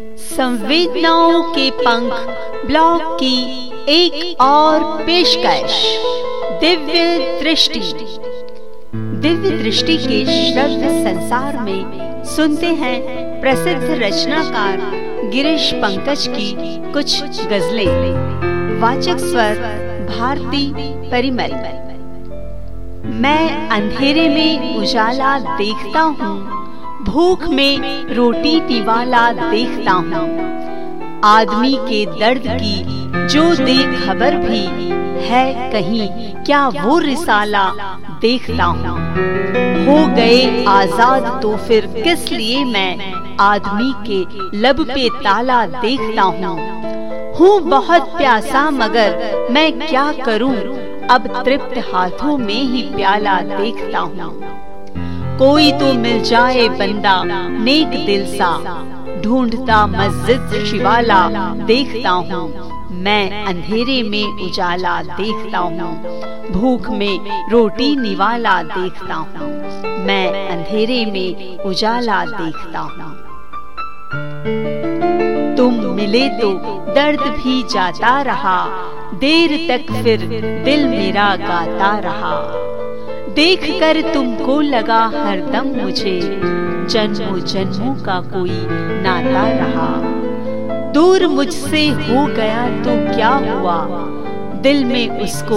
संवेदनाओं के पंख ब्लॉग की एक और पेशकश, दिव्य दृष्टि। दिव्य दृष्टि के शब्द संसार में सुनते हैं प्रसिद्ध रचनाकार गिरीश पंकज की कुछ गजलें। वाचक स्वर भारती परिमल। मैं अंधेरे में उजाला देखता हूँ भूख में रोटी निवाला देखता हूँ। आदमी के दर्द की जो दे खबर भी है कहीं, क्या वो रिसाला देखता हूँ। हो गए आज़ाद तो फिर किस लिए मैं आदमी के लब पे ताला देखता हूँ। हूँ बहुत प्यासा मगर मैं क्या करूँ, अब तृप्त हाथों में ही प्याला देखता हूँ। कोई तो मिल जाए बंदा, नेक दिल सा। ढूंढता मस्जिद शिवाला, देखता हूँ। मैं अंधेरे में उजाला, देखता हूँ। भूख में रोटी निवाला, देखता हूँ। मैं अंधेरे में उजाला, देखता हूँ। तुम मिले तो दर्द भी जाता रहा। देर तक फिर दिल मेरा गाता रहा। देखकर तुमको लगा हरदम मुझे। जन्मों जन्मों का कोई नाता रहा। दूर मुझसे हो गया तो क्या हुआ? दिल में उसको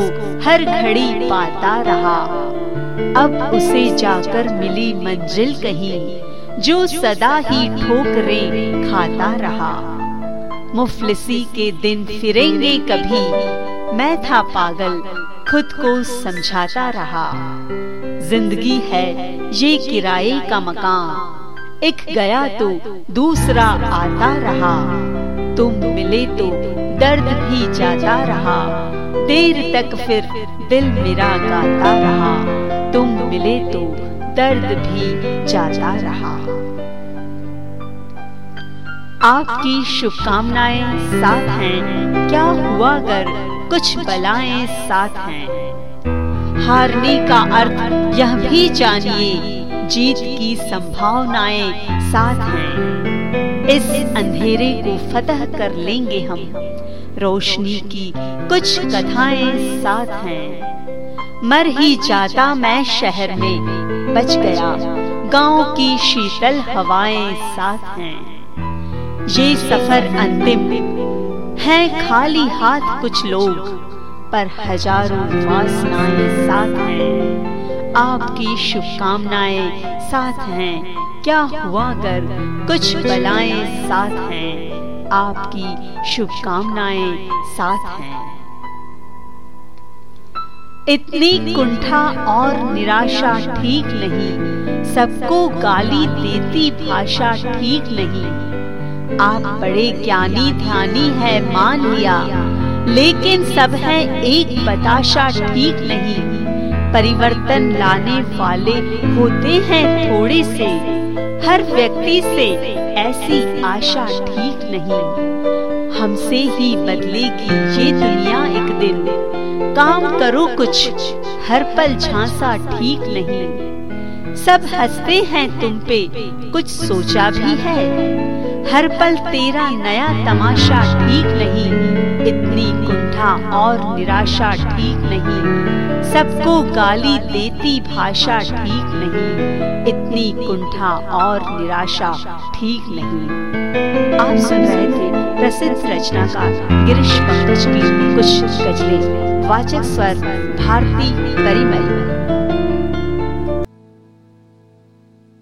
हर घड़ी पाता रहा। अब उसे जाकर मिली मंजिल कहीं, जो सदा ही ठोकरे खाता रहा। मुफलिसी के दिन फिरेंगे कभी। मैं था पागल खुद को समझाता रहा। ज़िंदगी है, ये किराए का मकान। एक गया तो दूसरा आता रहा। तुम मिले तो दर्द भी जाता रहा। देर तक फिर दिल मेरा गाता रहा। तुम मिले तो दर्द भी जाता रहा। आपकी शुभकामनाएँ साथ हैं। क्या हुआ अगर कुछ बलाएँ साथ हैं। हारने का अर्थ यह भी जानिए, जीत की संभावनाएँ साथ हैं। इस अंधेरे को फतह कर लेंगे हम। रोशनी की कुछ कथाएँ साथ हैं। मर ही जाता मैं शहर में, बच गया। गाँव की शीतल हवाएँ साथ हैं। ये सफ़र अंतिम। हैं खाली हाथ कुछ लोग, पर हज़ारों वासनाएँ साथ हैं। आपकी शुभकामनाएँ साथ हैं। क्या हुआ कर? कुछ बलाएँ साथ हैं। आपकी शुभकामनाएँ साथ हैं। इतनी कुंठा और निराशा ठीक नहीं। सबको गाली देती भाषा ठीक नहीं। आप बड़े ज्ञानी ध्यानी है, मान लिया। लेकिन सब है एक बताशा ठीक नहीं। परिवर्तन लाने वाले होते हैं थोड़े से। हर व्यक्ति से ऐसी आशा ठीक नहीं। हमसे ही बदलेगी ये दुनिया एक दिन। काम करो कुछ, हर पल झांसा ठीक नहीं। सब हँसते हैं तुम पे, कुछ सोचा भी है? हर पल तेरा नया तमाशा ठीक नहीं, इतनी कुंठा और निराशा ठीक नहीं। सबको गाली देती भाषा ठीक नहीं, इतनी कुंठा और निराशा ठीक नहीं। आप सुन रहे थे प्रसिद्ध रचनाकार गिरीश पंकज की कुछ गजलें। वाचक स्वर, भारती परिमल।